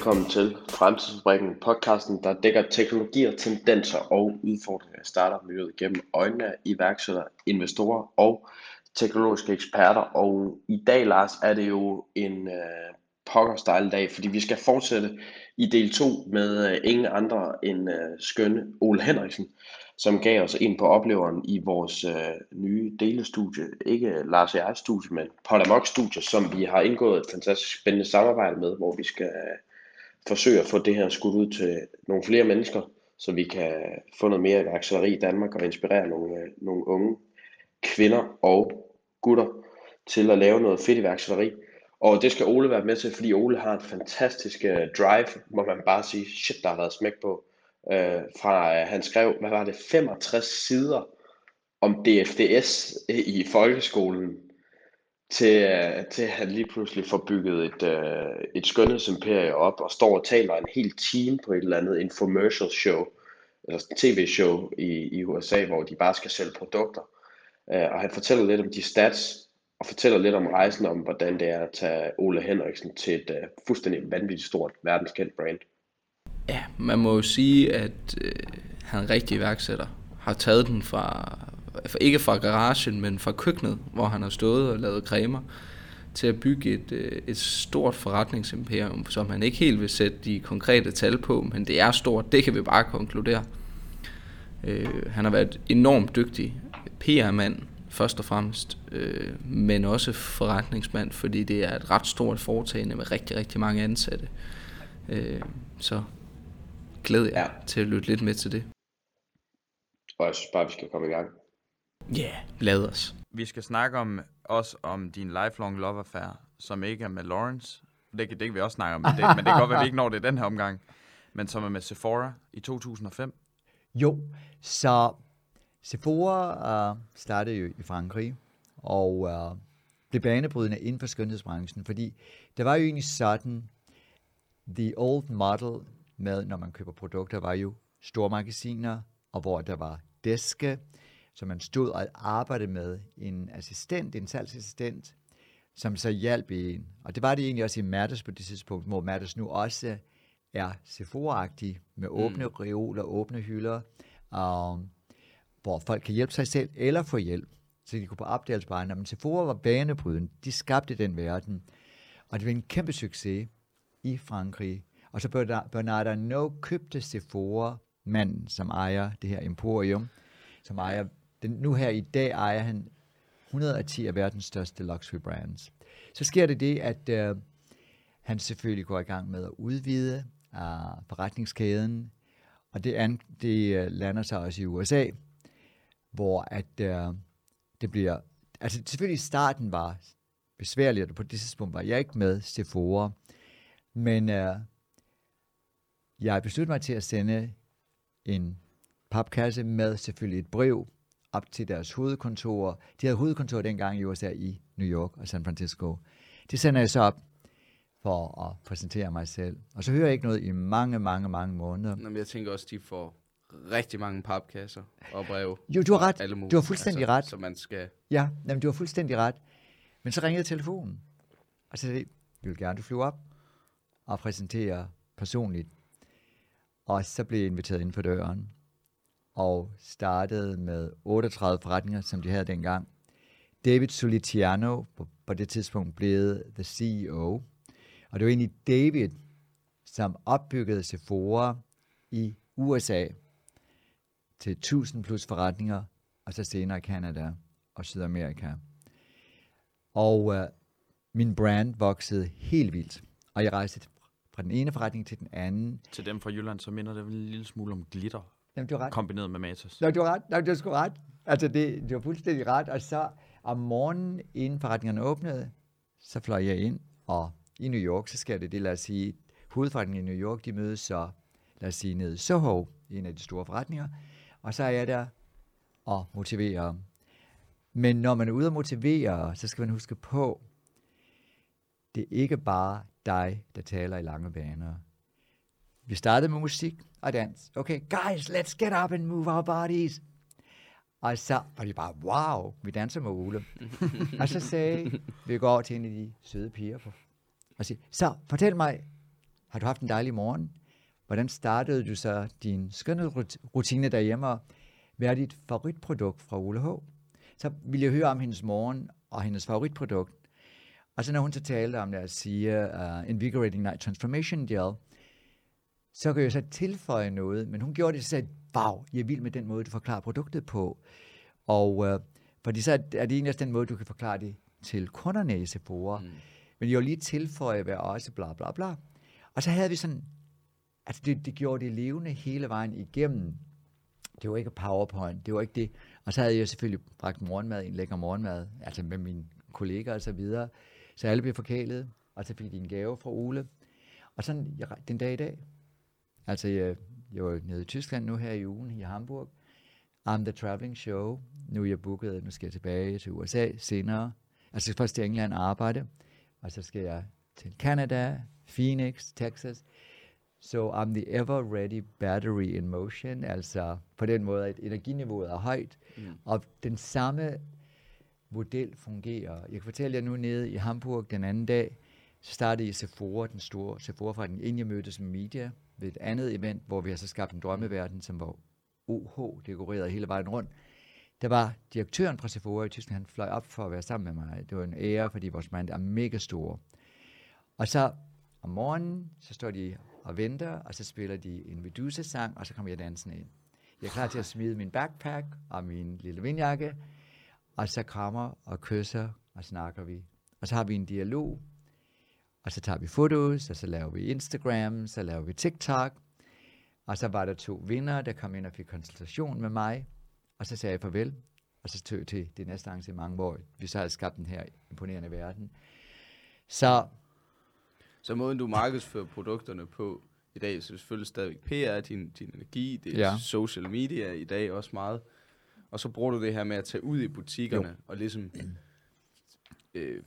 Velkommen til Fremtidsfabrikken, podcasten, der dækker teknologier, tendenser og udfordringer i startup-miljøet gennem øjnene af iværksættere, investorer og teknologiske eksperter. Og i dag, Lars, er det jo en øh, pokkers dag, fordi vi skal fortsætte i del 2 med øh, ingen andre end øh, skønne Ole Henriksen, som gav os ind på opleveren i vores øh, nye delestudie. Ikke Lars og studie, men Podamok studie, som vi har indgået et fantastisk spændende samarbejde med, hvor vi skal øh, forsøge at få det her skudt ud til nogle flere mennesker, så vi kan få noget mere iværksætteri i Danmark og inspirere nogle, øh, nogle unge kvinder og gutter til at lave noget fedt iværksætteri. Og det skal Ole være med til, fordi Ole har en fantastisk uh, drive, må man bare sige, shit, der har været smæk på. Uh, fra uh, han skrev, hvad var det, 65 sider om DFDS i folkeskolen, til, øh, til at han lige pludselig får bygget et, øh, et skønhedsimperie op, og står og taler en hel time på et eller andet infomercial show, eller tv-show i, i USA, hvor de bare skal sælge produkter. Øh, og han fortæller lidt om de stats, og fortæller lidt om rejsen om, hvordan det er at tage Ole Henriksen til et øh, fuldstændig vanvittigt stort verdenskendt brand. Ja, man må jo sige, at øh, han er rigtig iværksætter. Har taget den fra, ikke fra garagen, men fra køkkenet, hvor han har stået og lavet cremer, til at bygge et, øh, et stort forretningsimperium, som han ikke helt vil sætte de konkrete tal på, men det er stort, det kan vi bare konkludere. Øh, han har været enormt dygtig PR-mand, først og fremmest, øh, men også forretningsmand, fordi det er et ret stort foretagende med rigtig, rigtig mange ansatte. Øh, så glæder jeg ja. til at lytte lidt med til det. Og jeg synes bare, vi skal komme i gang. Ja, yeah, lad os. Vi skal snakke om også om din lifelong love affair, som ikke er med Lawrence. Det, det kan vi også snakke om, men det, men det kan godt være, at vi ikke når det den her omgang. Men som er med Sephora i 2005. Jo, så Sephora uh, startede jo i Frankrig, og uh, blev banebrydende inden for skønhedsbranchen, fordi der var jo egentlig sådan, the old model med, når man køber produkter, var jo store magasiner, og hvor der var deske, så man stod og arbejdede med en assistent, en salgsassistent, som så hjalp en. Og det var det egentlig også i Matters på det tidspunkt, hvor Matters nu også er Sephora-agtig, med åbne mm. reoler, åbne hylder, um, hvor folk kan hjælpe sig selv eller få hjælp, så de kunne på opdagelse på Men Sephora var banebrydende. De skabte den verden. Og det var en kæmpe succes i Frankrig. Og så Bernard Arnault købte Sephora, manden, som ejer det her emporium, som ejer, den, nu her i dag ejer han 110 af verdens største luxury brands. Så sker det det, at øh, han selvfølgelig går i gang med at udvide øh, forretningskæden, og det, an, det øh, lander sig også i USA, hvor at øh, det bliver, altså selvfølgelig i starten var besværligt, og på det tidspunkt var jeg ikke med Sephora, men øh, jeg besluttede mig til at sende en papkasse med selvfølgelig et brev op til deres hovedkontor. De havde hovedkontor dengang i USA i New York og San Francisco. Det sender jeg så op for at præsentere mig selv. Og så hører jeg ikke noget i mange, mange, mange måneder. Nå, men jeg tænker også, de får rigtig mange papkasser og breve. Jo, du har ret. Alle mulige, du har fuldstændig altså, ret. Så man skal... Ja, jamen, du har fuldstændig ret. Men så ringede telefonen. Og så sagde jeg, vil gerne du flyve op og præsentere personligt og så blev jeg inviteret ind for døren og startede med 38 forretninger, som de havde dengang. David Solitiano på, på det tidspunkt blev the CEO. Og det var egentlig David, som opbyggede Sephora i USA til 1000 plus forretninger, og så senere Canada og Sydamerika. Og øh, min brand voksede helt vildt, og jeg rejste fra den ene forretning til den anden. Til dem fra Jylland, så minder det en lille smule om glitter. Jamen, du ret. Kombineret med Matas. Nå, du har ret. Nå, du har sgu ret. Altså, det, du har fuldstændig ret. Og så om morgenen, inden forretningerne åbnede, så fløj jeg ind, og i New York, så skal det det, lad os sige, hovedforretningen i New York, de mødes så, lad os sige, nede i Soho, en af de store forretninger, og så er jeg der og motiverer. Men når man er ude og motivere, så skal man huske på, det er ikke bare dig, der taler i lange baner. Vi startede med musik og dans. Okay, guys, let's get up and move our bodies. Og så var de bare, wow, vi danser med Ole. og så sagde vi går over til en af de søde piger på, og siger, så fortæl mig, Har du haft en dejlig morgen? Hvordan startede du så din skønhedsrutine derhjemme? og Hvad er dit favoritprodukt fra Ole H? Så ville jeg høre om hendes morgen og hendes favoritprodukt. Og så når hun så talte om, lad os sige, uh, Invigorating Night Transformation Gel, så kan jeg så tilføje noget, men hun gjorde det, så sagde, wow, jeg er vild med den måde, du forklarer produktet på. Og uh, fordi så er det egentlig også den måde, du kan forklare det til kunderne i Sephora. Mm. Men jeg vil lige tilføje, hvad også bla bla bla. Og så havde vi sådan, altså det, det gjorde det levende hele vejen igennem. Det var ikke PowerPoint, det var ikke det. Og så havde jeg selvfølgelig bragt morgenmad, en lækker morgenmad, altså med mine kollegaer og så videre. Så alle blev forkælet, og så fik de en gave fra Ole. Og sådan jeg, den dag i dag, altså jeg, jeg var nede i Tyskland nu her i ugen i Hamburg, I'm the Traveling Show. Nu er jeg booket, nu skal jeg tilbage til USA senere. Altså først til England arbejde, og så skal jeg til Canada, Phoenix, Texas. So I'm the ever ready battery in motion, altså på den måde, at energiniveauet er højt, mm. og den samme model fungerer. Jeg kan fortælle jer nu nede i Hamburg den anden dag, så startede i Sephora, den store Sephora fra den inden jeg mødtes med media, ved et andet event, hvor vi har så skabt en drømmeverden, som var OH, dekoreret hele vejen rundt. Der var direktøren fra Sephora i Tyskland, han fløj op for at være sammen med mig. Det var en ære, fordi vores mand er mega stor. Og så om morgenen, så står de og venter, og så spiller de en Medusa-sang, og så kommer jeg dansen ind. Jeg er klar til at smide min backpack og min lille vindjakke, og så krammer og kysser, og snakker vi. Og så har vi en dialog, og så tager vi fotos, og så laver vi Instagram, så laver vi TikTok, og så var der to vinder, der kom ind og fik konsultation med mig, og så sagde jeg farvel, og så tog til det næste arrangement, hvor vi så havde skabt den her imponerende verden. Så så måden, du markedsfører produkterne på i dag, så det selvfølgelig stadig PR, din, din energi, det er ja. social media i dag også meget. Og så bruger du det her med at tage ud i butikkerne jo. og ligesom øh,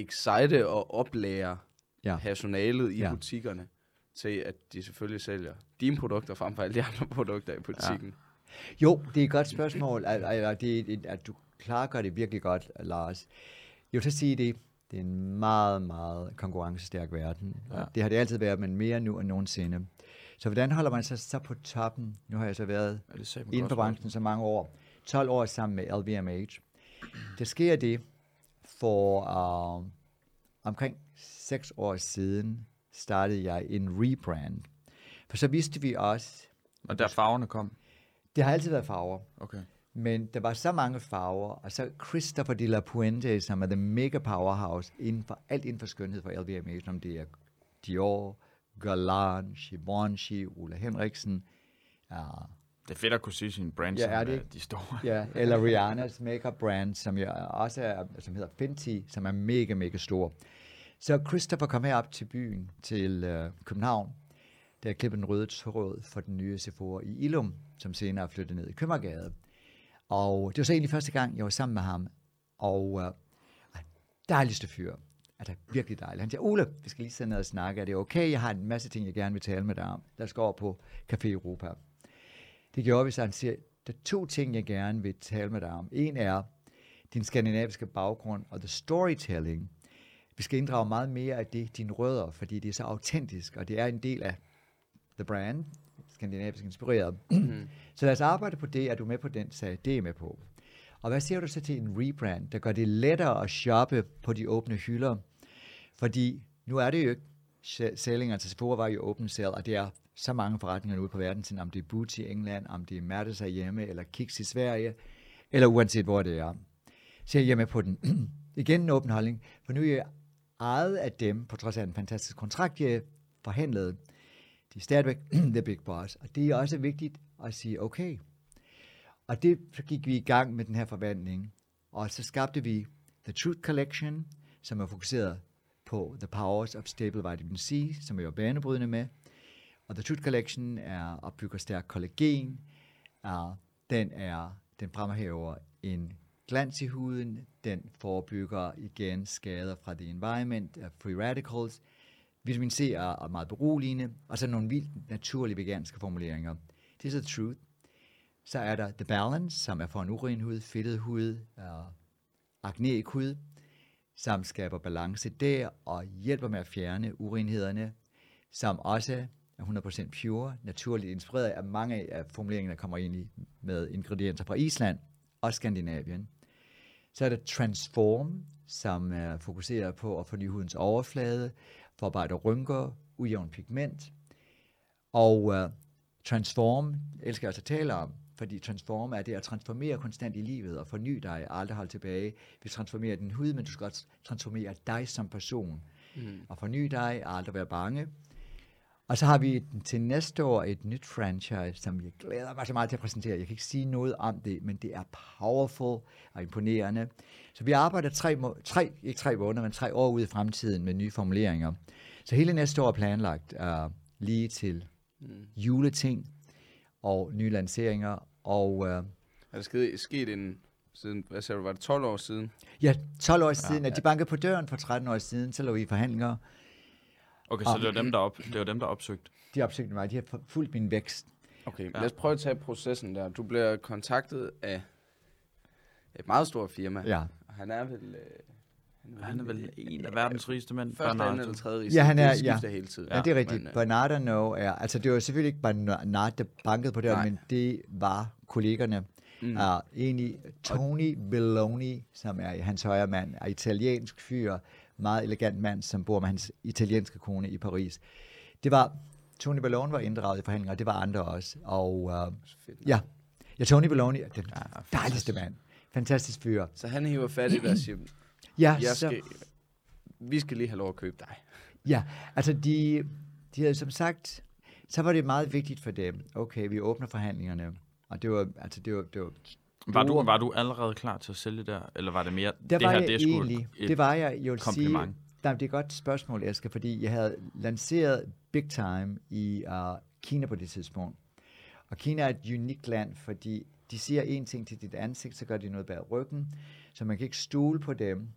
excite og oplære ja. personalet i ja. butikkerne til, at de selvfølgelig sælger dine produkter frem for alle de andre produkter i butikken. Ja. Jo, det er et godt spørgsmål, at, at, at, at du klargør det virkelig godt, Lars. Jeg vil så sige det, det er en meget, meget konkurrencestærk verden. Ja. Det har det altid været, men mere nu end nogensinde. Så hvordan holder man sig så på toppen? Nu har jeg så været ja, det inden for branchen så mange år. 12 år sammen med LVMH. Der sker det for uh, omkring 6 år siden startede jeg en rebrand. For så vidste vi også... Og der farverne kom? Det har altid været farver. Okay. Men der var så mange farver, og så Christopher de la Puente, som er the mega powerhouse inden for alt inden for skønhed for LVMH, som det er Dior, Galan, Givenchy, Ulla Henriksen. Uh, det er fedt at kunne sige sin brand, ja, som er, det? er de store. Ja, eller Rihannas makeup brand, som jeg også er, som hedder Fenty, som er mega, mega stor. Så Christopher kom herop til byen, til uh, København, der klippede en røde tråd for den nye Sephora i Ilum, som senere er flyttet ned i Købmagergade. Og det var så egentlig første gang, jeg var sammen med ham. Og uh, dejligste fyr. Altså virkelig dejlig. Han siger, Ole, vi skal lige sidde ned og snakke. Er det okay? Jeg har en masse ting, jeg gerne vil tale med dig om. Lad os gå over på Café Europa. Det gjorde vi så. Han siger, der er to ting, jeg gerne vil tale med dig om. En er din skandinaviske baggrund og the storytelling. Vi skal inddrage meget mere af det, dine rødder, fordi det er så autentisk, og det er en del af the brand, skandinavisk inspireret. Mm. så lad os arbejde på det. Er du med på den sag? Det er med på. Og hvad siger du så til en rebrand, der gør det lettere at shoppe på de åbne hylder? Fordi nu er det jo ikke sellinger til Sephora var jo open sale, og det er så mange forretninger ude på verden, om det er Boots i England, om det er Mertes hjemme, eller Kiks i Sverige, eller uanset hvor det er. Så jeg er med på den. Igen en åben holdning, for nu er jeg ejet af dem, på trods af en fantastisk kontrakt, jeg forhandlede, de er stadigvæk the big boss. Og det er også vigtigt at sige, okay. Og det, så gik vi i gang med den her forvandling. Og så skabte vi The Truth Collection, som er fokuseret på The Powers of Stable Vitamin C, som er jo banebrydende med. Og The Truth Collection er opbygger stærk kollagen. Uh, den er den fremhæver en glans i huden, den forebygger igen skader fra the environment, uh, free radicals, Vitamin C er, er meget beroligende, og så nogle vildt naturlige veganske formuleringer. Det er The truth. Så er der The Balance, som er for en uren hud, fedtet hud, uh, akneik hud, som skaber balance der og hjælper med at fjerne urenhederne. som også er 100% pure, naturligt inspireret af mange af formuleringerne, der kommer ind i med ingredienser fra Island og Skandinavien. Så er der Transform, som er fokuseret på at forny hudens overflade, forarbejde rynker, ujævn pigment. Og uh, Transform elsker jeg også at tale om, fordi transform er det at transformere konstant i livet og forny dig, aldrig holde tilbage. Vi transformerer din hud, men du skal også transformere dig som person. Mm. Og forny dig, og aldrig være bange. Og så har vi til næste år et nyt franchise, som jeg glæder mig så meget til at præsentere. Jeg kan ikke sige noget om det, men det er powerful og imponerende. Så vi arbejder tre, tre ikke tre måneder, men tre år ude i fremtiden med nye formuleringer. Så hele næste år er planlagt uh, lige til mm. juleting og nye lanceringer. Og, uh, er der sket, sket en, siden, hvad sagde du, var det 12 år siden? Ja, 12 år siden, ja, at de bankede på døren for 13 år siden, så lå vi i forhandlinger. Okay, så det var dem, der, op, det var dem, der opsøgte? De opsøgte mig, de har fulgt min vækst. Okay, ja. lad os prøve at tage processen der. Du bliver kontaktet af et meget stort firma. Ja. Han er vel... Øh, han er vel en af verdens rigeste mænd. Første, anden eller tredje rigeste. Ja, han er, det ja. hele tiden. Ja, ja, det er rigtigt. Men, Bernardo no er, altså det var selvfølgelig ikke Bernardo, der bankede på det, men det var kollegerne. Mm. Uh, egentlig Tony Belloni, som er hans højre mand, er italiensk fyr, meget elegant mand, som bor med hans italienske kone i Paris. Det var, Tony Belloni var inddraget i forhandlinger, og det var andre også. Og uh, ja, ja, Tony Belloni er den ja, dejligste mand. Fantastisk fyr. Så han hiver fat i dig og siger, ja, jeg skal, så, vi skal lige have lov at købe dig. Ja, altså de, de havde som sagt, så var det meget vigtigt for dem, okay, vi åbner forhandlingerne, og det var, altså det var, det var var du, var du allerede klar til at sælge der, eller var det mere, der det var her, det er egentlig, det var jeg, vil kompliment? Sige, nej, det er et godt spørgsmål, Eske, fordi jeg havde lanceret Big Time i uh, Kina på det tidspunkt. Og Kina er et unikt land, fordi de siger en ting til dit ansigt, så gør de noget bag ryggen, så man kan ikke stole på dem.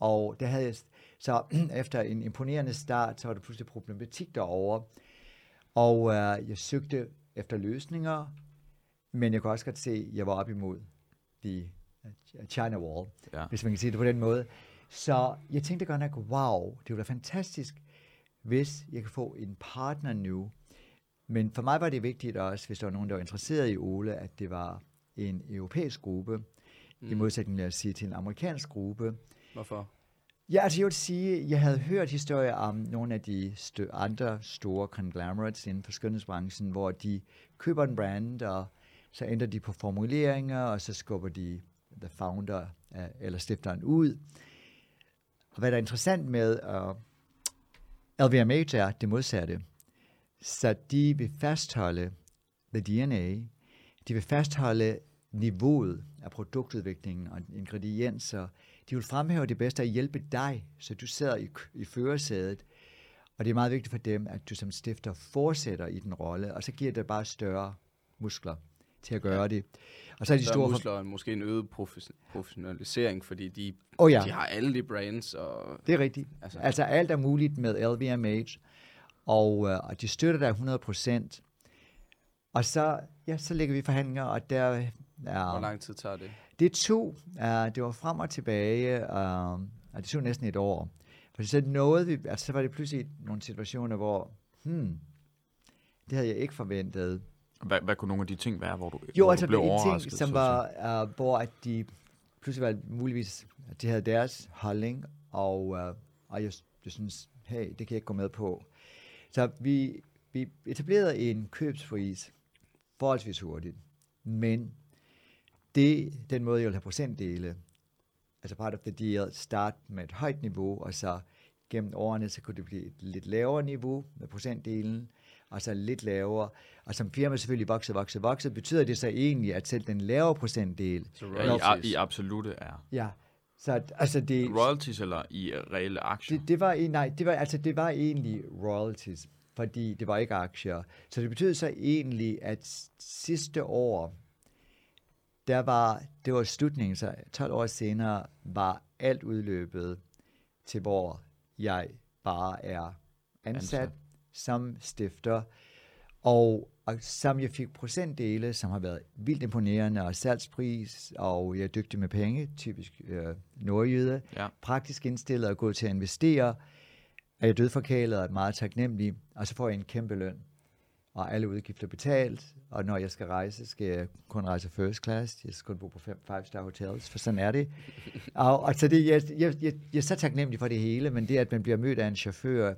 Og det havde jeg, så efter en imponerende start, så var der pludselig problematik derovre. Og uh, jeg søgte efter løsninger, men jeg kunne også godt se, at jeg var op imod the China Wall, ja. hvis man kan sige det på den måde. Så jeg tænkte godt nok, wow, det ville være fantastisk, hvis jeg kan få en partner nu. Men for mig var det vigtigt også, hvis der var nogen, der var interesseret i Ole, at det var en europæisk gruppe, mm. i modsætning lad os sige til en amerikansk gruppe. Hvorfor? Ja, altså jeg vil sige, jeg havde hørt historier om nogle af de stø- andre store conglomerates inden for skønhedsbranchen, hvor de køber en brand, og så ændrer de på formuleringer, og så skubber de the founder øh, eller stifteren ud. Og hvad der er interessant med øh, uh, LVMH er det modsatte. Så de vil fastholde the DNA, de vil fastholde niveauet af produktudviklingen og ingredienser. De vil fremhæve det bedste at hjælpe dig, så du sidder i, i førersædet. Og det er meget vigtigt for dem, at du som stifter fortsætter i den rolle, og så giver det bare større muskler til at gøre ja. det. Og så er de store... muskler måske en øget professionalisering, fordi de, oh ja. de har alle de brands. Og, det er rigtigt. Altså, altså alt er muligt med LVMH, og, øh, og de støtter dig 100%. Og så, ja, så lægger vi forhandlinger, og der er... Hvor lang tid tager det? Det to. Uh, det var frem og tilbage, uh, og det tog næsten et år. For så nåede vi, altså så var det pludselig nogle situationer, hvor, hmm, det havde jeg ikke forventet. Hvad, hvad kunne nogle af de ting være, hvor du, jo, hvor altså, du blev en ting, som var, uh, hvor at de pludselig var muligvis, at de havde deres holdning, og, uh, og jeg, jeg synes, hey, det kan jeg ikke gå med på. Så vi, vi etablerede en købspris forholdsvis hurtigt, men det den måde, jeg vil have procentdele, altså part of the deal, start med et højt niveau, og så gennem årene, så kunne det blive et lidt lavere niveau med procentdelen, og så lidt lavere. Og som firma selvfølgelig vokser, vokser, vokser, betyder det så egentlig, at selv den lavere procentdel... Så ja, i, i absolute er. Ja. Så altså det, royalties eller i reelle aktier? Det, det var, nej, det var, altså det var egentlig royalties, fordi det var ikke aktier. Så det betød så egentlig, at sidste år, der var, det var slutningen, så 12 år senere var alt udløbet til, hvor jeg bare er ansat, ansat. Som stifter, og, og som jeg fik procentdele, som har været vildt imponerende, og salgspris, og jeg er dygtig med penge, typisk øh, nordjyde, ja. praktisk indstillet og gå til at investere, er jeg dødforkælet og er meget taknemmelig, og så får jeg en kæmpe løn. Og alle udgifter betalt, og når jeg skal rejse, skal jeg kun rejse first class. Jeg skal kun bo på fem five-star hotels, for sådan er det. og, og så det, jeg, jeg, jeg, jeg er så taknemmelig for det hele, men det, at man bliver mødt af en chauffør,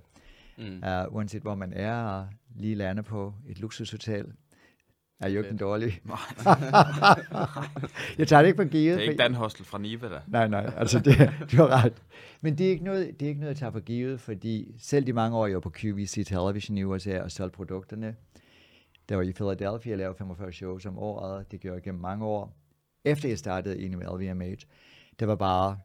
mm. uh, uanset hvor man er, og lige lander på et luksushotel, er jo ikke en dårlig. jeg tager det ikke for givet. Det er ikke Dan Hostel fra Niva, der. Nej, nej, altså det, du har ret. Men det er, ikke noget, det er ikke noget, jeg tager for givet, fordi selv de mange år, jeg var på QVC Television i USA og solgte produkterne, der var i Philadelphia, jeg lavede 45 shows om året, det gjorde jeg gennem mange år. Efter jeg startede i med LVMH, det var bare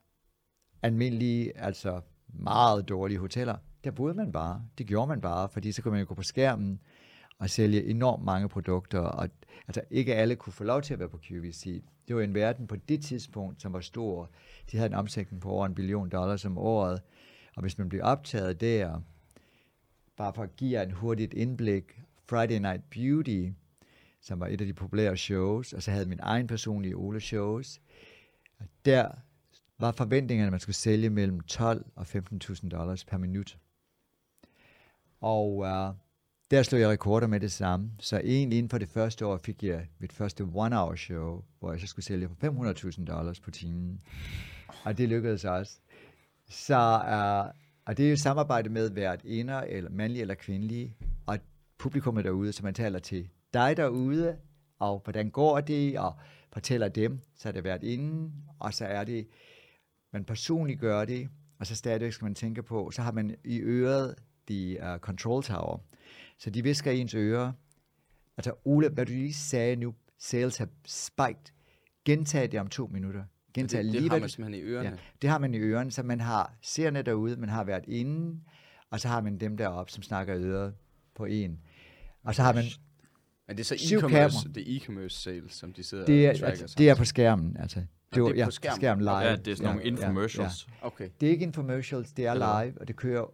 almindelige, altså meget dårlige hoteller. Der boede man bare. Det gjorde man bare, fordi så kunne man jo gå på skærmen og sælge enormt mange produkter, og altså ikke alle kunne få lov til at være på QVC. Det var en verden på det tidspunkt, som var stor. De havde en omsætning på over en billion dollars om året, og hvis man blev optaget der, bare for at give jer en hurtigt indblik, Friday Night Beauty, som var et af de populære shows, og så havde min egen personlige Ole-shows. Der var forventningerne, at man skulle sælge mellem 12 og 15.000 dollars per minut. Og uh, der slog jeg rekorder med det samme. Så egentlig inden for det første år fik jeg mit første one-hour show, hvor jeg så skulle sælge for 500.000 dollars på timen. Og det lykkedes også. Så, uh, og det er jo samarbejde med hvert ender, eller mandlig eller kvindelig, og publikummet derude, så man taler til dig derude, og hvordan går det, og fortæller dem, så er det været inden, og så er det, man personligt gør det, og så stadigvæk skal man tænke på, så har man i øret de uh, control tower, så de visker i ens ører. Altså, Ole, hvad du lige sagde nu, sales have spiked. Gentag det om to minutter. Gentag det, det lige, har hvad man du- simpelthen i ørerne. Ja, det har man i ørerne, så man har seerne derude, man har været inde, og så har man dem deroppe, som snakker i øret på en. Og så har man, Men det er så e-commerce, det er e-commerce sales, som de sidder det og er, tracker altså, det er på skærmen, altså. det er var- på skærmen? skærm live. Ja, det er sådan nogle Ja, infomercials. Ja, Okay. ja. Det er ikke infomercials, det er live, og det kører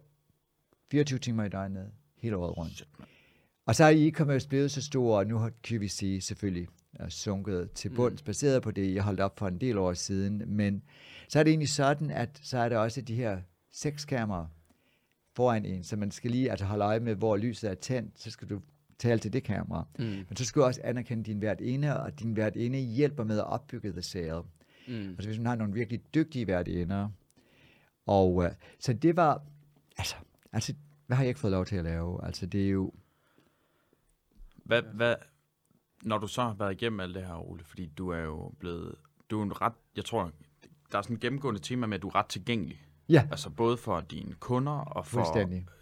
24 timer i døgnet, hele året rundt. Og så er e-commerce blevet så stor, og nu har QVC selvfølgelig er sunket til bunds, mm. baseret på det, jeg holdt op for en del år siden. Men så er det egentlig sådan, at så er der også de her seks kameraer foran en, så man skal lige altså holde øje med, hvor lyset er tændt, så skal du tale til det kamera. Mm. Men så skal du også anerkende din værtinde, og din værtinde hjælper med at opbygge the sale. Mm. Altså hvis man har nogle virkelig dygtige værtinder. Og uh, så det var, altså, altså, hvad har jeg ikke fået lov til at lave? Altså det er jo, Hvad, hvad, når du så har været igennem alt det her, Ole, fordi du er jo blevet, du er en ret, jeg tror, der er sådan et gennemgående tema med, at du er ret tilgængelig. ja, Altså både for dine kunder og for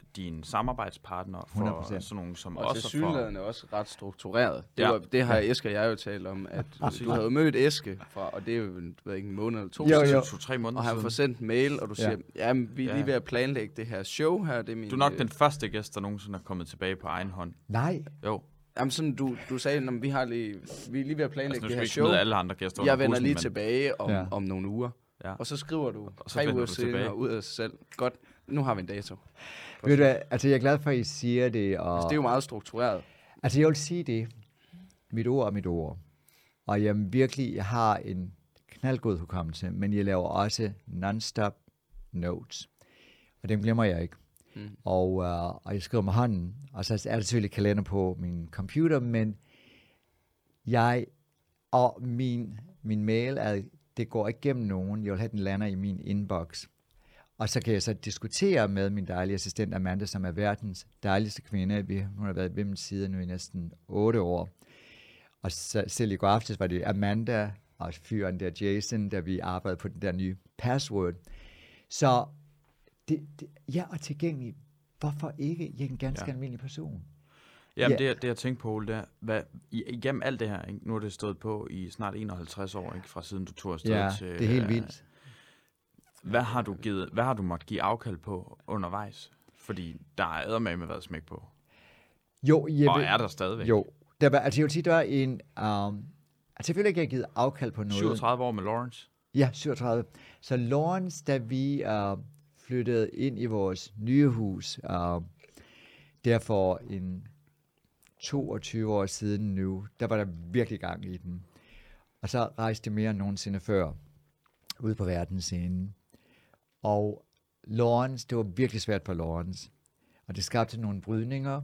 fuldstændig. dine samarbejdspartnere, for 100%. sådan nogle som Og også til synligheden er også ret struktureret. Det, Ja. var, det har Eske og jeg jo talt om, at du havde mødt Eske, fra, og det er jo ved ikke, en måned eller to Jo, siden, jo. for to-tre måneder og han får sendt en mail, og du siger, ja. vi er lige Ja. ved at planlægge det her show her. Det er min, Du er nok øh, den første gæst, der nogensinde er kommet tilbage på egen hånd. Nej, Jo, Jamen sådan, du, du sagde, at vi, har lige, vi er lige ved at planlægge altså det her show. alle andre gæster Jeg vender bussen, lige men- tilbage om, Ja. ja. om nogle uger. Ja. Og så skriver du Og så tre vender uger du senere ud af sig selv. Godt, nu har vi en dato. Ved du hvad, altså jeg er glad for, at I siger det. Og, Altså, det er jo meget struktureret. Altså jeg vil sige det, mit ord er mit ord. Og jeg virkelig, jeg har en knaldgod hukommelse, men jeg laver også non-stop notes. Og dem glemmer jeg ikke. Mm. Og, uh, og jeg skriver med hånden, og så er der selvfølgelig kalender på min computer, men jeg og min, min mail, er, det går ikke gennem nogen. Jeg vil have, den lander i min inbox. Og så kan jeg så diskutere med min dejlige assistent Amanda, som er verdens dejligste kvinde. Vi, hun har været ved min side nu i næsten otte år. Og så, selv i går aftes var det Amanda og fyren der Jason, der vi arbejdede på den der nye password. Så det, det, jeg er tilgængelig. Hvorfor ikke? Jeg er en ganske Ja. ja. almindelig person. Jamen, Ja. det, jeg- det jeg tænkte på, Ole, det er, hvad, igennem alt det her, ikke? nu er det stået på i snart 51 år, ikke? fra siden du tog afsted Ja, til... det er helt øh, vildt. Hvad har du givet, hvad har du måttet give afkald på undervejs? Fordi der er eddermame været smæk på. Jo, jeg Og er der stadigvæk. Jo, der var, altså jeg vil sige, der var en... Um, altså selvfølgelig ikke, jeg har givet afkald på noget. 37 år med Lawrence. Ja, 37. Så Lawrence, da vi uh, flyttede ind i vores nye hus, uh, der for en 22 år siden nu, der var der virkelig gang i den. Og så rejste det mere end nogensinde før ud på verdensscenen. Og Lawrence, det var virkelig svært for Lawrence. Og det skabte nogle brydninger,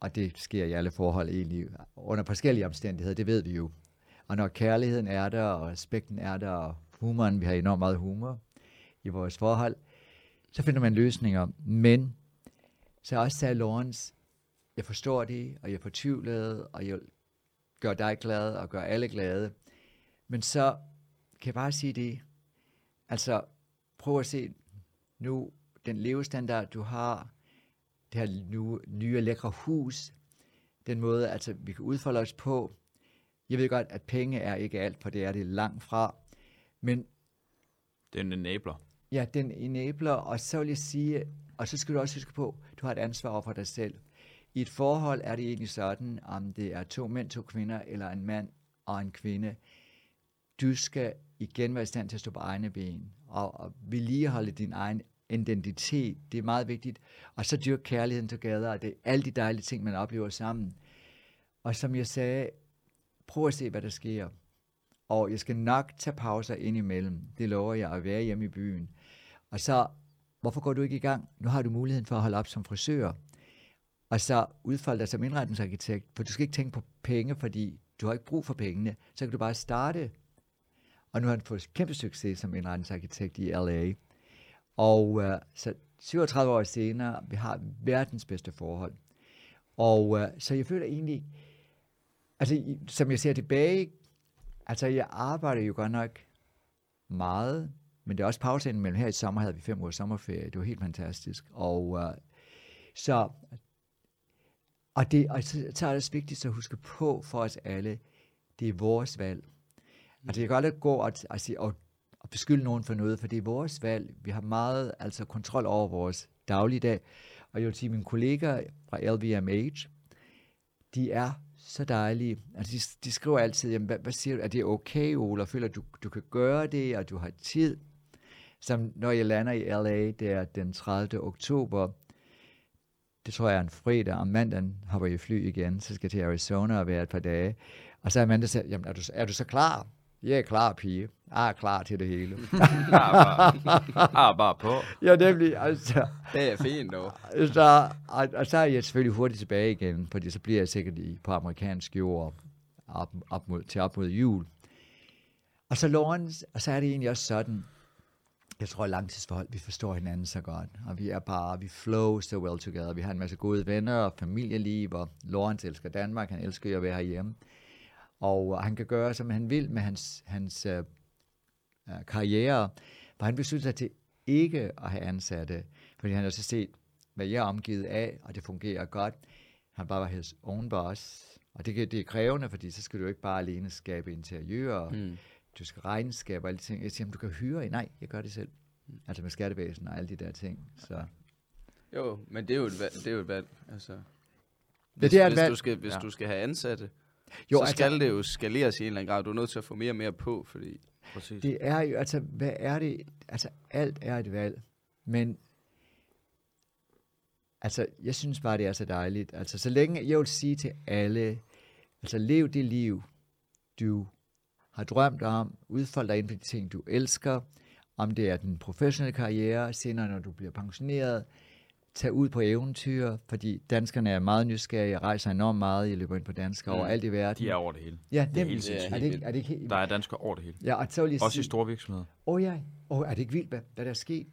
og det sker i alle forhold egentlig under forskellige omstændigheder, det ved vi jo. Og når kærligheden er der, og respekten er der, og humoren, vi har enormt meget humor i vores forhold, så finder man løsninger. Men så også sagde Lawrence, jeg forstår det, og jeg er fortvivlet, og jeg gør dig glad, og gør alle glade. Men så kan jeg bare sige det, altså prøv at se nu den levestandard, du har, det her nye, nye lækre hus, den måde, altså vi kan udfolde os på. Jeg ved godt, at penge er ikke alt, for det er det langt fra. Men Det er en enabler. Ja, den enabler, og så vil jeg sige, og så skal du også huske på, du har et ansvar over for dig selv. I et forhold er det egentlig sådan, om det er to mænd, to kvinder, eller en mand og en kvinde. Du skal igen være i stand til at stå på egne ben, og, og vedligeholde din egen identitet. Det er meget vigtigt. Og så dyrke kærligheden together, og det er alle de dejlige ting, man oplever sammen. Og som jeg sagde, prøv at se, hvad der sker. Og jeg skal nok tage pauser ind imellem. Det lover jeg at være hjemme i byen. Og så, hvorfor går du ikke i gang? Nu har du muligheden for at holde op som frisør. Og så udfolde dig som indretningsarkitekt. For du skal ikke tænke på penge, fordi du har ikke brug for pengene. Så kan du bare starte. Og nu har han fået kæmpe succes som indretningsarkitekt i LA. Og øh, så 37 år senere, vi har verdens bedste forhold. Og øh, så jeg føler egentlig, altså som jeg ser tilbage, altså jeg arbejder jo godt nok meget, men det er også pause imellem. Her i sommer havde vi fem uger sommerferie. Det var helt fantastisk. Og øh, så, og, det, og så, så er det også vigtigt at huske på for os alle, det er vores valg. Altså jeg kan aldrig gå og, at, sige, og, og beskylde nogen for noget, for det er vores valg. Vi har meget altså kontrol over vores dagligdag. Og jeg vil sige, mine kollegaer fra LVMH, de er så dejlige. Altså, de, de skriver altid, jamen, hvad, hvad siger du? Er det okay, Ola? Føler du, du kan gøre det, og du har tid? Som når jeg lander i LA, det er den 30. oktober, det tror jeg er en fredag, om mandagen hopper jeg i fly igen, så skal jeg til Arizona og være et par dage. Og så er Amanda sagt, jamen er du, er du så klar? Jeg er klar, pige. Jeg er klar til det hele. Ah, bare, ah, bare på. ja, nemlig, altså. Det er fint, dog. Så, og, og, så er jeg selvfølgelig hurtigt tilbage igen, fordi så bliver jeg sikkert i, på amerikansk jord op, op mod, til op mod jul. Og så Lawrence, og så er det egentlig også sådan, jeg tror, at langtidsforhold, vi forstår hinanden så godt, og vi er bare, vi flow so well together. Vi har en masse gode venner og familieliv, og Lawrence elsker Danmark, han elsker jo at være herhjemme. Og han kan gøre, som han vil med hans, hans uh, uh, karriere, for han beslutter sig til ikke at have ansatte, fordi han har så set, hvad jeg er omgivet af, og det fungerer godt. Han bare var hans own boss, og det, kan- det er krævende, fordi så skal du ikke bare alene skabe interiører, mm. du skal regnskabe og alle de ting. Jeg siger, "Jamen, du kan hyre en. Nej, jeg gør det selv. Mm. Altså med skattevæsen og alle de der ting. Så. Jo, men det er jo et valg. Det er jo et valg. Altså, Ja, hvis, det er et hvis, valg. Du skal, hvis Ja. du skal have ansatte, Jo, så altså- skal det jo skaleres i en eller anden grad. Du er nødt til at få mere og mere på, fordi... Præcis. Det er jo, altså, hvad er det? Altså, alt er et valg. Men, altså, jeg synes bare, det er så dejligt. Altså, så længe, jeg vil sige til alle, altså, lev det liv, du har drømt om, udfold dig inden for de ting, du elsker, om det er den professionelle karriere, senere når du bliver pensioneret, tag ud på eventyr, fordi danskerne er meget nysgerrige, jeg rejser enormt meget, jeg løber ind på danskere Mm. over alt i verden. De er over det hele. ja, det er dem, helt sindssygt. er, det, ikke- er det ikke helt Der er danskere over det hele. Ja, og så vil jeg Også sige, i store virksomheder. Åh oh, ja, oh, er det ikke vildt, hvad, hvad der er sket?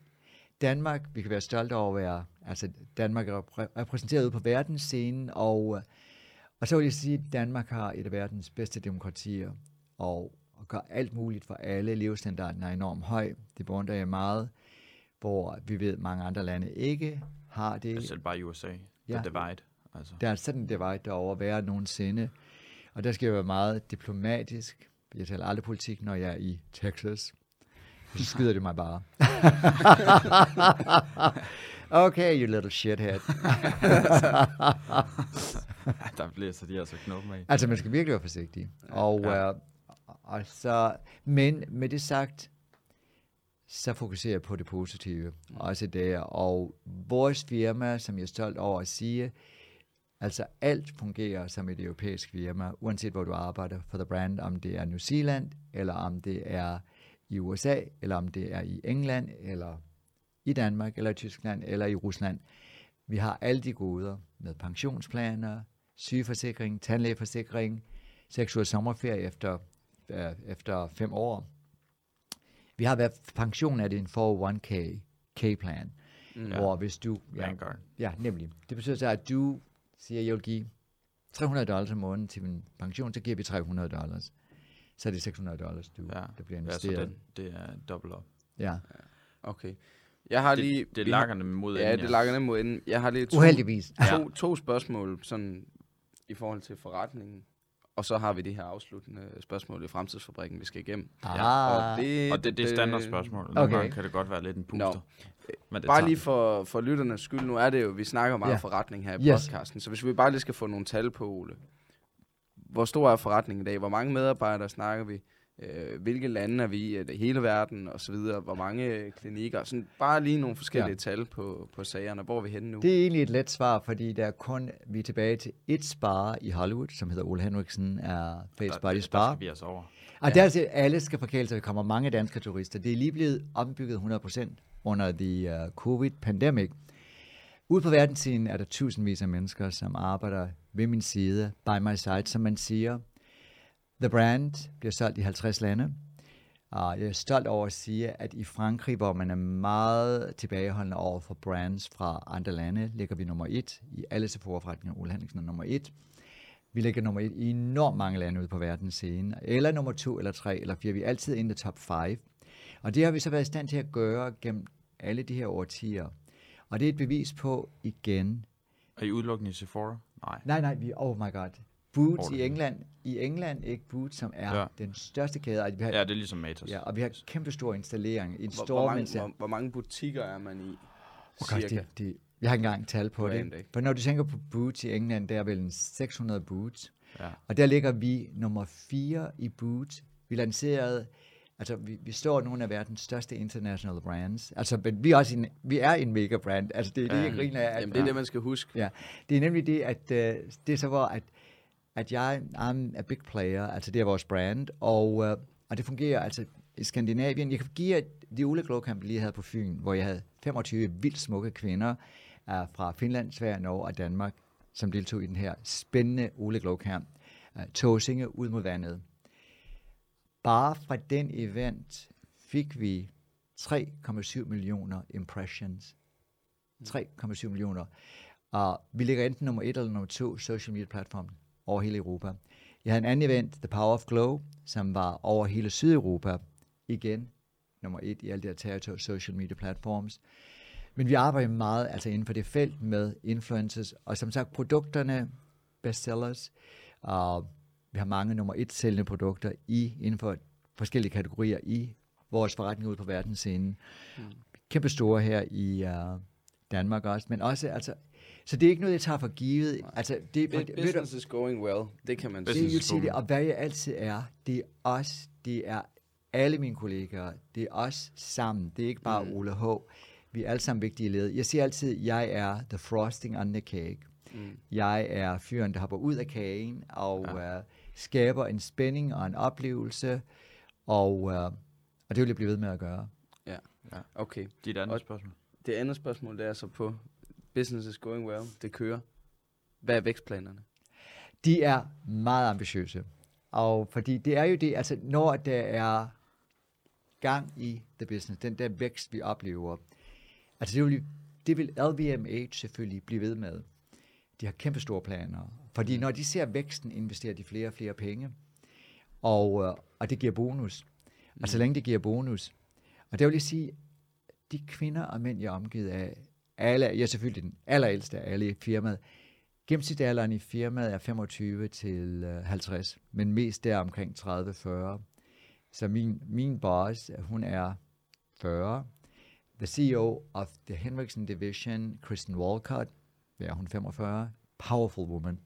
Danmark, vi kan være stolte over at være, altså Danmark er repræ- repræsenteret på verdensscenen, og, øh, og så vil jeg sige, at Danmark har et af verdens bedste demokratier, og, og gør alt muligt for alle. Levestandarden er enormt høj, det beundrer jeg meget, hvor vi ved, at mange andre lande ikke har det. Altså bare i USA. The Ja. divide. Altså. Der er sådan en divide derovre værre nogensinde. Og der skal jeg være meget diplomatisk. Jeg taler aldrig politik, når jeg er i Texas. Så skyder det mig bare. okay, you little shithead. der bliver så de altså knuppe med. altså, man skal virkelig være forsigtig. Og, ja. øh, og så, men med det sagt, så fokuserer jeg på det positive, også der. Og vores firma, som jeg er stolt over at sige, altså alt fungerer som et europæisk firma, uanset hvor du arbejder for The Brand, om det er New Zealand, eller om det er i USA, eller om det er i England, eller i Danmark, eller i Tyskland, eller i Rusland. Vi har alle de goder med pensionsplaner, sygeforsikring, tandlægeforsikring, seks ugers sommerferie efter, øh, efter fem år. Vi har været pension af en 401k K-plan, mm, Ja. hvor hvis du... Ja, Vanguard. ja, nemlig. Det betyder så, at du siger, at jeg vil give 300 dollars om måneden til min pension, så giver vi 300 dollars. Så er det 600 dollars, du, Ja. der bliver Ja, så investeret. det, det er dobbelt op. Ja. Okay. Jeg har lige... Det, lakker dem mod Ja, enden, det lakker mod enden. Jeg har lige to, Uheldigvis. to, to spørgsmål sådan, i forhold til forretningen. Og så har vi de her afsluttende spørgsmål i Fremtidsfabrikken, vi skal igennem. Ah, Og det, Og det, det er standardspørgsmål. Nogle Okay. gange kan det godt være lidt en booster. Nå. Men det Bare lige for, for lytternes skyld, nu er det jo, vi snakker meget Ja. yeah. forretning her i Yes. podcasten, så hvis vi bare lige skal få nogle tal på, Ole. Hvor stor er forretningen i dag? Hvor mange medarbejdere snakker vi? Øh, hvilke lande er vi i? Er det hele verden? Og så videre. Hvor mange klinikker? Sådan bare lige nogle forskellige Ja. tal på, på sagerne. Hvor er vi henne nu? Det er egentlig et let svar, fordi der er kun, vi er tilbage til et spar i Hollywood, som hedder Ole Henriksen er Face Body Spa. der skal vi altså over. Og der er altså, alle skal forkæle sig, der kommer mange danske turister. Det er lige blevet ombygget 100% under the uh, COVID-pandemic. Ude på verdensscenen er der tusindvis af mennesker, som arbejder ved min side, by my side, som man siger. The brand bliver solgt i 50 lande. Og jeg er stolt over at sige, at i Frankrig, hvor man er meget tilbageholdende over for brands fra andre lande, ligger vi nummer et i alle Sephora-forretninger. Ole Henriksen er nummer et. Vi ligger nummer et i enormt mange lande ude på verdens scene. Eller nummer to, eller tre, eller fire. Vi er altid in the top five. Og det har vi så været i stand til at gøre gennem alle de her årtier. Og det er et bevis på igen. Er I udelukkende i Sephora? Nej. Nej, nej, vi, oh my god. Boots i. England, i England, ikke Boots, som er Ja. den største kæde. Og vi har, Ja, det er ligesom Matas. ja, og vi har kæmpe stor installering. En hvor, store, hvor, mange, mens jeg- hvor, hvor mange butikker er man i? Gosh, Cirka. det, det, jeg har ikke engang tal på det. ikke? For når du tænker på boots i England, der er vel en 600 boots. Ja. Og der ligger vi nummer 4 i boots. Vi lancerede, altså vi, vi står nogle af verdens største international brands. Altså, men vi er også en, vi er en mega brand. Altså det er det, Ja. jeg griner af. at- Jamen, det er det, man skal huske. Ja, det er nemlig det, at uh, det er så hvor, at, at jeg I'm a big player, altså det er vores brand, og, uh, og det fungerer altså i Skandinavien. Jeg kan give de Ole Glow Camp, vi lige havde på Fyn, hvor jeg havde 25 vildt smukke kvinder uh, fra Finland, Sverige, Norge og Danmark, som deltog i den her spændende Ole Glow Camp. Uh, øh, Tåsinge ud mod vandet. Bare fra den event fik vi 3,7 millioner impressions. 3,7 millioner. Og vi ligger enten nummer et eller nummer to social media platform over hele Europa. Jeg havde en anden event, The Power of Glow, som var over hele Sydeuropa. Igen nummer et i alle de her territory social media platforms. Men vi arbejder meget altså inden for det felt med influencers, og som sagt produkterne, bestsellers, og vi har mange nummer et sælgende produkter i, inden for forskellige kategorier i vores forretning ude på verdensscenen. Mm. Kæmpe store her i uh, Danmark også, men også, altså, så det er ikke noget, jeg tager for givet. Altså, det, Bu- ved du- Business is going well. Det kan man det sige. er jo Business sige det, og hvad jeg altid er, det er os, det er alle mine kollegaer, det er os sammen, det er ikke bare mm. Ole H. Vi er alle sammen vigtige led. Jeg siger altid, jeg er the frosting on the cake. Mm. Jeg er fyren, der hopper ud af kagen og ja. uh, skaber en spænding og en oplevelse, og, uh, og det vil jeg blive ved med at gøre. Ja. Ja. Okay. Dit andet Og- spørgsmål. Det andet spørgsmål, det er så på business is going well. Det kører. Hvad er vækstplanerne? De er meget ambitiøse. Og fordi det er jo det, altså når der er gang i the business, den der vækst, vi oplever, altså det vil, det vil LVMH selvfølgelig blive ved med. De har kæmpe store planer. Fordi når de ser væksten, investerer de flere og flere penge. Og, øh, og det giver bonus. Mm. Og så længe det giver bonus. Og det vil jeg sige, de kvinder og mænd, jeg er omgivet af, alle, jeg er selvfølgelig den allerældste af alle i firmaet, Gennemsnitsalderen i firmaet er 25 til øh, 50, men mest der omkring 30-40. Så min, min boss, hun er 40. The CEO of the Henriksen Division, Kristen Walcott, ja, hun er 45. Powerful woman.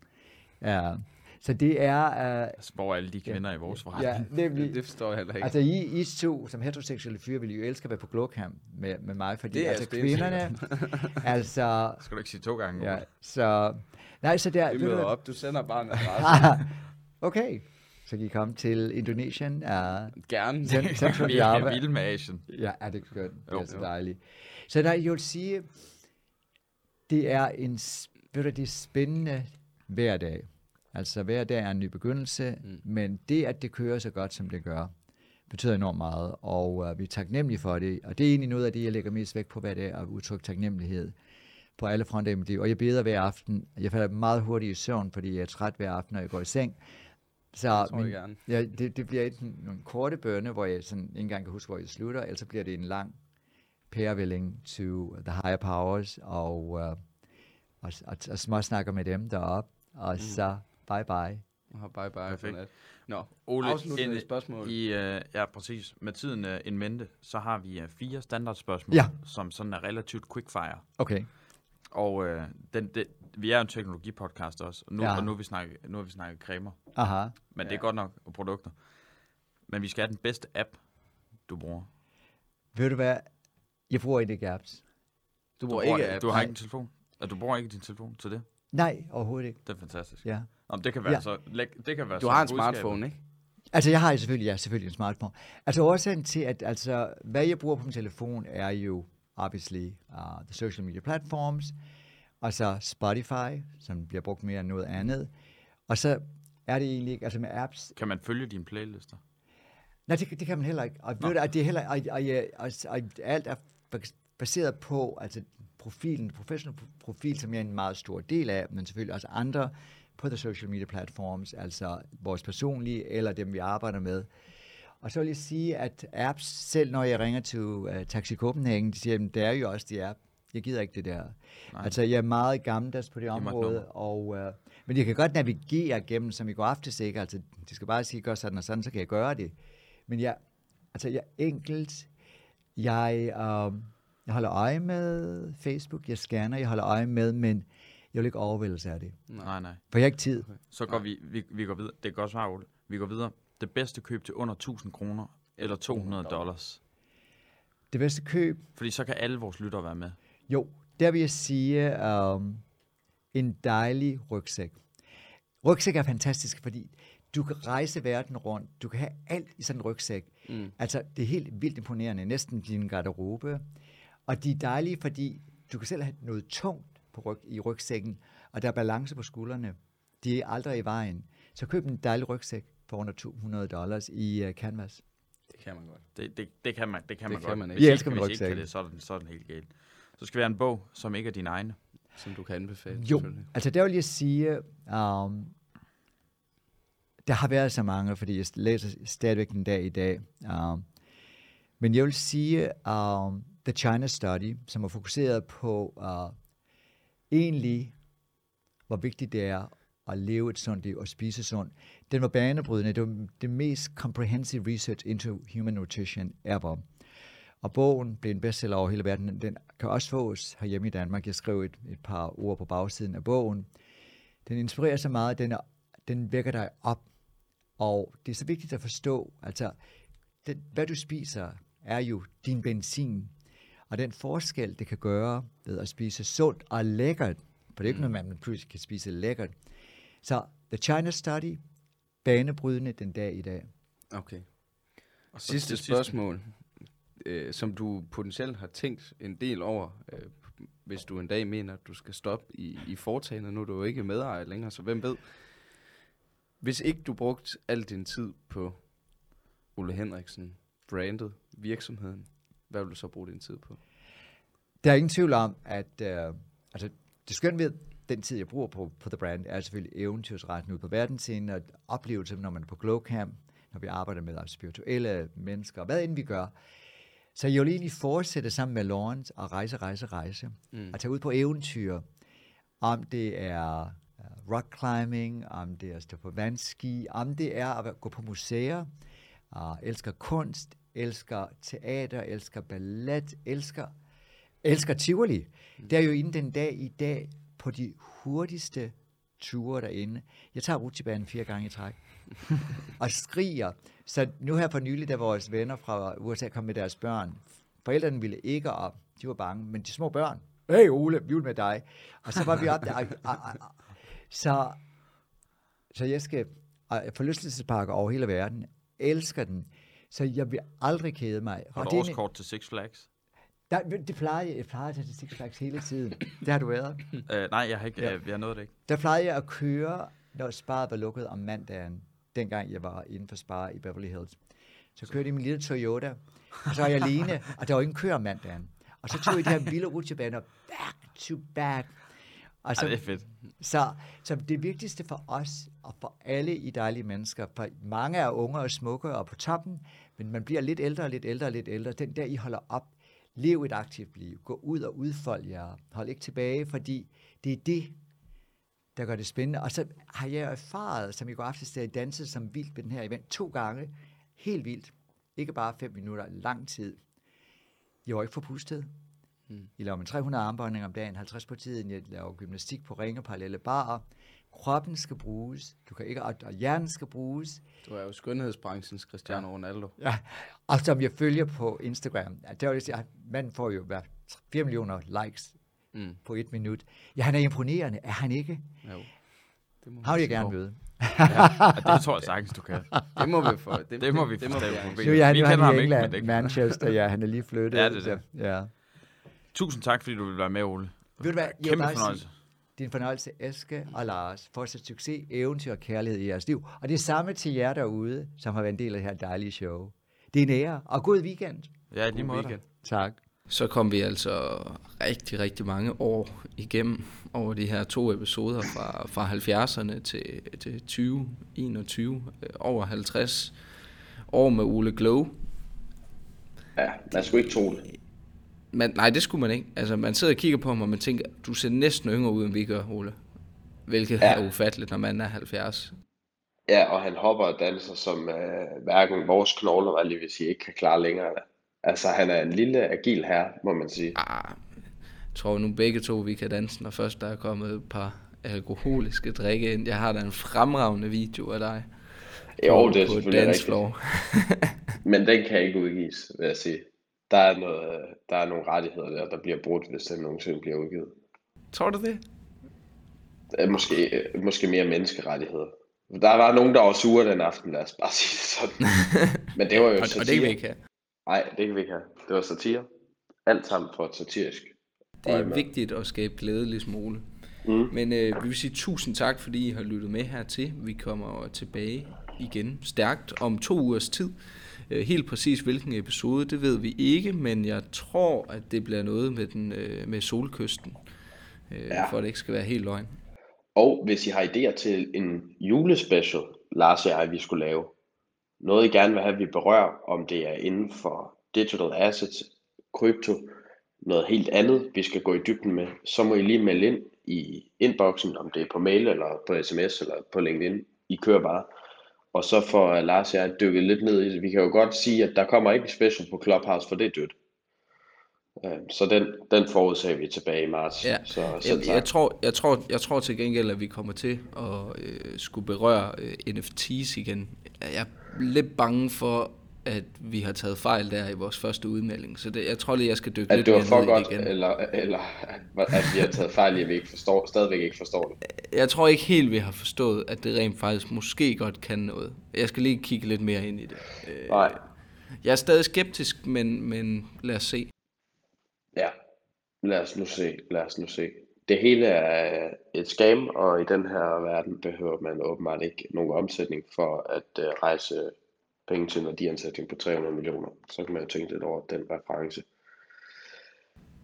Ja, så det er... Uh, Altså, hvor alle de kvinder i vores forretning? ja, nemlig, Det, forstår jeg heller ikke. Altså, I, I to som heteroseksuelle fyre ville jo elske at være på glowcamp med, med mig, fordi Det er altså kvinderne, altså, Skal du ikke sige to gange? ja, så, nej, så der, vi du møder hvad? op. Du sender bare en adresse. okay, så kan I komme til Indonesien. Uh, Gerne. Cent- Central Vi er vilde med Asien. Ja, er det skønt. Det Jo. er så dejligt. Så der, jeg vil sige, det er en ved du, det er spændende hver dag. Altså hver dag er en ny begyndelse, mm. men det, at det kører så godt, som det gør, betyder enormt meget, og uh, vi er taknemmelige for det. Og det er egentlig noget af det, jeg lægger mest vægt på hver dag, at udtrykke taknemmelighed på alle fronter i mit liv. Og jeg beder hver aften. Jeg falder meget hurtigt i søvn, fordi jeg er træt hver aften, når jeg går i seng. Så tror jeg min, gerne. ja, det, det bliver enten nogle korte bønne, hvor jeg sådan ikke engang kan huske, hvor jeg slutter, eller så bliver det en lang pærevælling to the higher powers, og, uh, og, og, og småsnakker med dem deroppe, og mm. så bye bye. Og bye bye. Perfekt. Nå, Ole, afsluttende en- spørgsmål. I, uh, ja, præcis. Med tiden uh, en mente, så har vi uh, fire standardspørgsmål, Ja. som sådan er relativt quickfire. Okay. Og uh, den, den, vi er jo en teknologipodcast også, og nu, Ja. og nu, har vi snakket, nu har vi snakket cremer, Aha. men ja. det er godt nok og produkter. Men vi skal have den bedste app, du bruger. Ved du hvad? Jeg bruger ikke apps. Du Du, bruger bruger, ikke app. du har ikke en telefon? Og du bruger ikke din telefon til det? Nej, overhovedet ikke. Det er fantastisk. Ja. Om det kan være Ja. så det kan være Du så har en budskabet. smartphone, ikke? Altså, jeg har selvfølgelig, ja, selvfølgelig en smartphone. Altså, årsagen til, at altså, hvad jeg bruger på min telefon, er jo obviously uh, the social media platforms, og så Spotify, som bliver brugt mere end noget andet. Og så er det egentlig ikke, altså med apps, Kan man følge dine playlister? nej, det, det kan man heller ikke. Og, ved du, at det er heller, og, og, og, og, alt er baseret på, altså profilen, professional profil, som jeg er en meget stor del af, men selvfølgelig også andre på the social media platforms, altså vores personlige, eller dem vi arbejder med. Og så vil jeg sige, at apps, selv når jeg ringer til uh, Taxi Copenhagen, de siger, at det er jo også de app. Jeg gider ikke det der. Nej. Altså, jeg er meget gammeldags på det område, og, uh, men jeg kan godt navigere gennem, som i går aftes, ikke? Altså, de skal bare sige, gør sådan og sådan, så kan jeg gøre det. Men jeg, altså, jeg enkelt. Jeg, uh, jeg holder øje med Facebook, jeg scanner, jeg holder øje med, men jeg vil ikke overvældes af det. Nej, nej. For jeg har ikke tid. Så går vi, vi, vi går videre. Det er godt svar, Ole. Vi går videre. Det bedste køb til under 1000 kroner eller 200 dollars. Det bedste køb, Fordi så kan alle vores lyttere være med. Jo, der vil jeg sige um, en dejlig rygsæk. Rygsæk er fantastisk, fordi du kan rejse verden rundt. Du kan have alt i sådan en rygsæk. Mm. Altså, det er helt vildt imponerende. Næsten din garderobe. Og de er dejlige, fordi du kan selv have noget tungt på ryg, i rygsækken, og der er balance på skuldrene. De er aldrig i vejen. Så køb en dejlig rygsæk for under 200 dollars i uh, Canvas. Det kan man godt. Det, det, det kan man, det kan Det man kan godt. man ikke. Jeg elsker min rygsæk. det, så er den, så er den helt galt. Så skal have en bog, som ikke er din egne. Som du kan anbefale, Jo, altså der vil jeg sige, um, der har været så mange, fordi jeg læser stadigvæk den dag i dag. Um, men jeg vil sige, um, The China Study, som er fokuseret på uh, egentlig, hvor vigtigt det er at leve et sundt liv og spise sundt. Den var banebrydende. Det var det mest comprehensive research into human nutrition ever. Og bogen blev en bestseller over hele verden. Den kan også fås herhjemme i Danmark. Jeg skrev et, et par ord på bagsiden af bogen. Den inspirerer så meget, den, er, den vækker dig op. Og det er så vigtigt at forstå, altså, det, hvad du spiser, er jo din benzin. Og den forskel, det kan gøre ved at spise sundt og lækkert, for det er ikke noget, man pludselig kan spise lækkert. Så The China Study, banebrydende den dag i dag. Okay. Og Sidste spørgsmål, øh, som du potentielt har tænkt en del over, øh, hvis du en dag mener, at du skal stoppe i, i foretagendet. Nu er du jo ikke medejer længere, så hvem ved? Hvis ikke du brugt al din tid på Ole Henriksen, brandet, virksomheden, hvad vil du så bruge din tid på? Der er ingen tvivl om, at øh, altså, det skønne ved den tid, jeg bruger på, på The Brand, er selvfølgelig eventyrsretten ud på verdensscenen, og oplevelser, når man er på Glowcamp, når vi arbejder med spirituelle mennesker, hvad end vi gør. Så jeg vil egentlig fortsætte sammen med Lawrence og rejse, rejse, rejse, mm. og tage ud på eventyr, om det er uh, rock climbing, om det er at stå på vandski, om det er at gå på museer, uh, elsker kunst, elsker teater, elsker ballet, elsker elsker Tivoli. Det er jo inden den dag i dag på de hurtigste ture derinde. Jeg tager rutsjebanen fire gange i træk. og skriger. Så nu her for nylig, da vores venner fra USA kom med deres børn, forældrene ville ikke op. De var bange, men de små børn, hey Ole, vi vil med dig. Og så var vi op der. og- og- og- Så, så jeg skal forlystelsesparker over hele verden. Elsker den. Så jeg vil aldrig kede mig. Har du årskort til Six Flags? Der, det plejer jeg, jeg plejer til Six Flags hele tiden. Det har du været. Uh, nej, jeg har ikke, Ja. jeg har nået det ikke. Der plejede jeg at køre, når sparet var lukket om mandagen, dengang jeg var inden for spar i Beverly Hills. Så kørte jeg min lille Toyota, og så var jeg alene, og der var ingen kører om mandagen. Og så tog jeg de her vilde rutsjebaner back to back. Og Ej, så, det er fedt. så, så det vigtigste for os, og for alle i dejlige mennesker, for mange er unge og smukke og på toppen, men man bliver lidt ældre og lidt ældre og lidt ældre. Den der, I holder op. Lev et aktivt liv. Gå ud og udfold jer. Hold ikke tilbage, fordi det er det, der gør det spændende. Og så har jeg erfaret, som i går aftes, da jeg dansede som vildt med den her event, to gange. Helt vildt. Ikke bare fem minutter, lang tid. Jeg var ikke forpustet. Jeg laver med 300 armbøjninger om dagen, 50 på tiden. Jeg laver gymnastik på ringe, parallelle barer. Kroppen skal bruges. Du kan ikke, og hjernen skal bruges. Du er jo skønhedsbranchens Cristiano Ronaldo. Ja, og som jeg følger på Instagram. Ja, Der vil jeg sige, at manden får jo hvad, 4 millioner likes Mm. på et minut. Ja, han er imponerende, er han ikke? Jo. Det må vil jeg gerne møde. Ja, det tror jeg sagtens, du kan. Det må vi få. Det, Det må vi få det stavet gerne. på Nu er han, Vi nu er han kender ham i ikke, England, men det kan- Manchester, ja, han er lige flyttet. Ja, det er det. Så, ja. Tusind tak, fordi du vil være med, Ole. Ved du hvad, jeg vil Kæmpe bare fornøjelse. sige, det er en fornøjelse, Eske og Lars. Fortsat succes, eventyr og kærlighed i jeres liv. Og det samme til jer derude, som har været en del af det her dejlige show. Det er en ære, og god weekend. Ja, lige God måde. weekend. Tak. Så kom vi altså rigtig, rigtig mange år igennem over de her to episoder fra, fra 70'erne til, til 2021. Øh, Over 50 år med Ole Glow. Ja, man skulle ikke tro det. Men, nej, det skulle man ikke. Altså, man sidder og kigger på ham, og man tænker, du ser næsten yngre ud, end vi gør, Ole. Hvilket Ja. er ufatteligt, når man er 70. Ja, og han hopper og danser, som øh, hverken vores knogler, jeg lige vil sige, ikke kan klare længere. Altså, han er en lille, agil herre, må man sige. Ah, jeg tror nu begge to, vi kan danse, når først der er kommet et par alkoholiske drikke ind. Jeg har da en fremragende video af dig. Jo, det er på selvfølgelig rigtigt. Men den kan ikke udgives, vil jeg sige. Der er, noget, der er nogle rettigheder der, der bliver brudt, hvis den nogensinde bliver udgivet. Tror du det? Øh, Måske, øh, måske mere menneskerettigheder. Der var nogen, der var sure den aften, lad os bare sige det sådan. Men det var jo Og, satire. og det kan vi ikke have. Nej, det kan vi ikke have. Det var satire. Alt sammen for et satirisk. Det er vigtigt at skabe glæde lidt smule. Mm. Men øh, vi vil sige tusind tak, fordi I har lyttet med hertil. Vi kommer tilbage igen stærkt om to ugers tid. Øh, helt præcis hvilken episode, det ved vi ikke, men jeg tror, at det bliver noget med, den, øh, med solkysten. Øh, Ja. For at det ikke skal være helt løgn. Og hvis I har idéer til en julespecial, Lars og jeg, vi skulle lave, noget I gerne vil have, vi berører, om det er inden for digital assets, krypto, noget helt andet, vi skal gå i dybden med, så må I lige melde ind i inboxen, om det er på mail, eller på sms, eller på LinkedIn. I kører bare. Og så får Lars jeg dykket lidt ned i det. Vi kan jo godt sige, at der kommer ikke special på Clubhouse, for det er dødt. Øh, Så den, den forudser vi tilbage i marts. Ja, Så jeg, selv tak. jeg, tror, jeg, tror, jeg tror til gengæld, at vi kommer til at øh, skulle berøre øh, NFTs igen. Jeg er lidt bange for, at vi har taget fejl der i vores første udmelding. Så det, jeg tror lige, jeg skal dykke At lidt det var for godt, det igen. eller, eller at vi har taget fejl i, at vi ikke forstår, stadigvæk ikke forstår det. Jeg tror ikke helt, vi har forstået, at det rent faktisk måske godt kan noget. Jeg skal lige kigge lidt mere ind i det. Øh, Nej, Jeg er stadig skeptisk, men, men lad os se. ja. Lad os nu se, lad os nu se. Det hele er et scam, og i den her verden behøver man åbenbart ikke nogen omsætning for at uh, rejse penge til en værdiansætning på 300 millioner. Så kan man jo tænke lidt over den reference.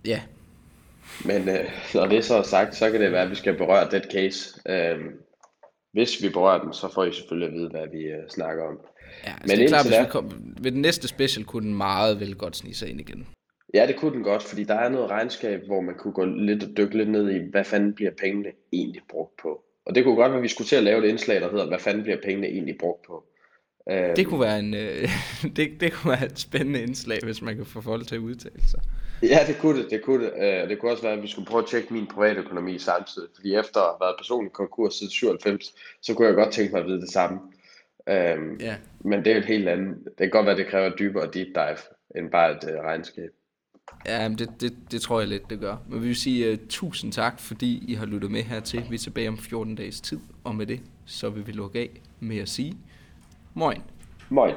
Ja, Men uh, når det så er sagt, så kan det være, at vi skal berøre den case. Uh, hvis vi berører den, så får I selvfølgelig at vide, hvad vi uh, snakker om. ja altså Men det er klart, indtil hvis vi kom, ved den næste special kunne den meget vel godt snige sig ind igen. Ja, det kunne den godt, fordi der er noget regnskab, hvor man kunne gå lidt og dykke lidt ned i, hvad fanden bliver pengene egentlig brugt på. Og det kunne godt være, at vi skulle til at lave et indslag, der hedder, hvad fanden bliver pengene egentlig brugt på. Øh, Det kunne være en, øh, det, det kunne være et spændende indslag, hvis man kan få folk til at udtale sig. Ja, det kunne det. Det kunne, det. Øh, det kunne også være, at vi skulle prøve at tjekke min private økonomi samtidig. Fordi efter at have været personlig konkurs siden 97, så kunne jeg godt tænke mig at vide det samme. Øhm, Ja, Men det er jo et helt andet. Det kan godt være, at det kræver dybere deep dive, end bare et øh, regnskab. Ja, det, det, det tror jeg lidt, det gør. Men vi vil sige uh, tusind tak, fordi I har lyttet med hertil. Vi er tilbage om 14 dages tid, og med det, så vil vi lukke af med at sige, Moi. Moi.